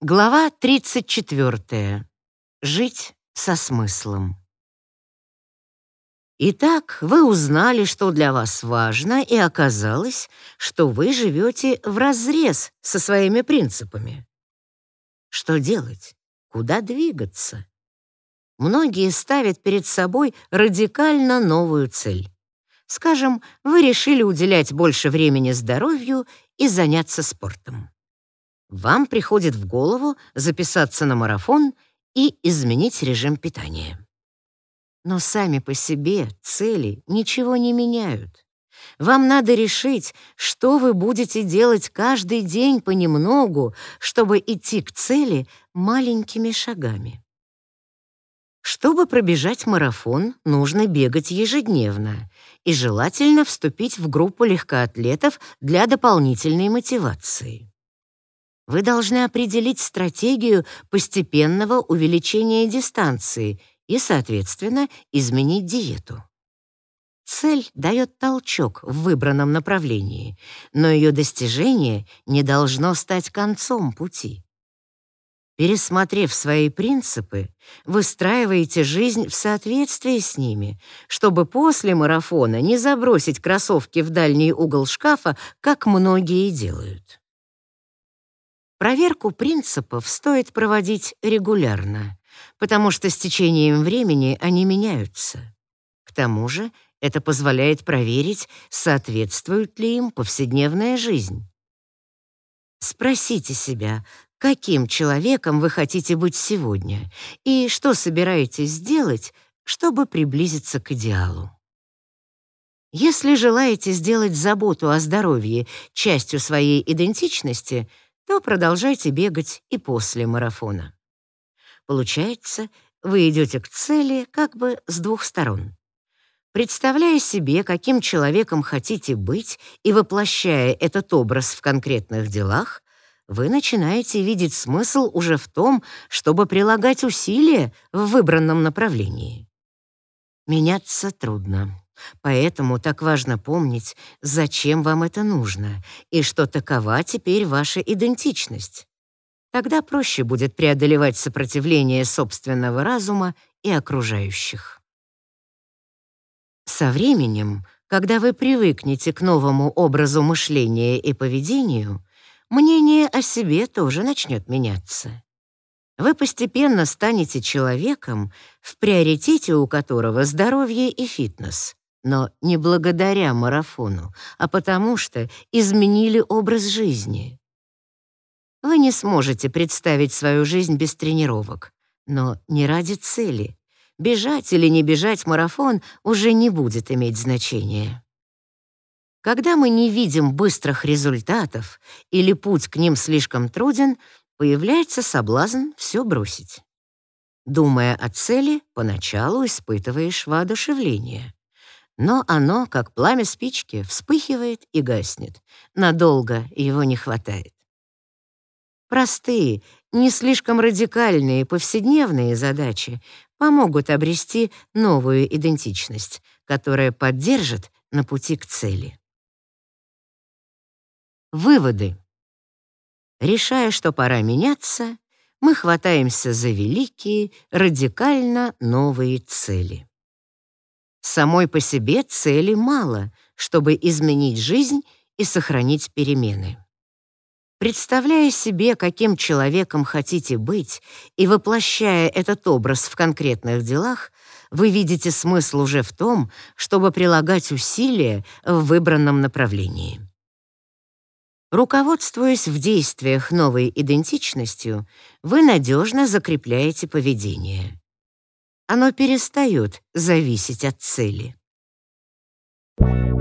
Глава 34. Жить со смыслом. Итак, вы узнали, что для вас важно, и оказалось, что вы живете вразрез со своими принципами. Что делать? Куда двигаться? Многие ставят перед собой радикально новую цель. Скажем, вы решили уделять больше времени здоровью и заняться спортом. Вам приходит в голову записаться на марафон и изменить режим питания. Но сами по себе цели ничего не меняют. Вам надо решить, что вы будете делать каждый день понемногу, чтобы идти к цели маленькими шагами. Чтобы пробежать марафон, нужно бегать ежедневно и желательно вступить в группу легкоатлетов для дополнительной мотивации. Вы должны определить стратегию постепенного увеличения дистанции и, соответственно, изменить диету. Цель дает толчок в выбранном направлении, но ее достижение не должно стать концом пути. Пересмотрев свои принципы, выстраиваете жизнь в соответствии с ними, чтобы после марафона не забросить кроссовки в дальний угол шкафа, как многие делают. Проверку принципов стоит проводить регулярно, потому что с течением времени они меняются. К тому же это позволяет проверить, соответствует ли им повседневная жизнь. Спросите себя, каким человеком вы хотите быть сегодня и что собираетесь сделать, чтобы приблизиться к идеалу. Если желаете сделать заботу о здоровье частью своей идентичности — то продолжайте бегать и после марафона. Получается, вы идете к цели как бы с двух сторон. Представляя себе, каким человеком хотите быть и воплощая этот образ в конкретных делах, вы начинаете видеть смысл уже в том, чтобы прилагать усилия в выбранном направлении. Меняться трудно. Поэтому так важно помнить, зачем вам это нужно и что такова теперь ваша идентичность. Тогда проще будет преодолевать сопротивление собственного разума и окружающих. Со временем, когда вы привыкнете к новому образу мышления и поведению, мнение о себе тоже начнет меняться. Вы постепенно станете человеком, в приоритете у которого здоровье и фитнес, но не благодаря марафону, а потому что изменили образ жизни. Вы не сможете представить свою жизнь без тренировок, но не ради цели. Бежать или не бежать марафон уже не будет иметь значения. Когда мы не видим быстрых результатов или путь к ним слишком труден, появляется соблазн все бросить. Думая о цели, поначалу испытываешь воодушевление. Но оно, как пламя спички, вспыхивает и гаснет. Надолго его не хватает. Простые, не слишком радикальные повседневные задачи помогут обрести новую идентичность, которая поддержит на пути к цели. Выводы. Решая, что пора меняться, мы хватаемся за великие, радикально новые цели. Самой по себе цели мало, чтобы изменить жизнь и сохранить перемены. Представляя себе, каким человеком хотите быть, и воплощая этот образ в конкретных делах, вы видите смысл уже в том, чтобы прилагать усилия в выбранном направлении. Руководствуясь в действиях новой идентичностью, вы надежно закрепляете поведение оно перестает зависеть от цели. Thank you.